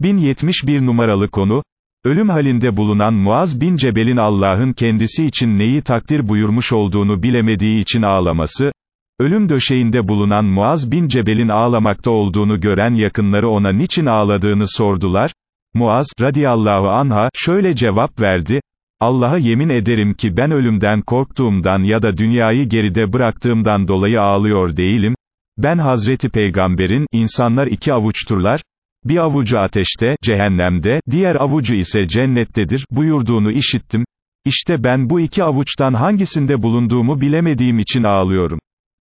1071 numaralı konu, ölüm halinde bulunan Muaz bin Cebel'in Allah'ın kendisi için neyi takdir buyurmuş olduğunu bilemediği için ağlaması, ölüm döşeğinde bulunan Muaz bin Cebel'in ağlamakta olduğunu gören yakınları ona niçin ağladığını sordular, Muaz, radiyallahu anha, şöyle cevap verdi, Allah'a yemin ederim ki ben ölümden korktuğumdan ya da dünyayı geride bıraktığımdan dolayı ağlıyor değilim, ben Hazreti Peygamber'in, insanlar iki avuçturlar, bir avucu ateşte, cehennemde, diğer avucu ise cennettedir, buyurduğunu işittim, İşte ben bu iki avuçtan hangisinde bulunduğumu bilemediğim için ağlıyorum.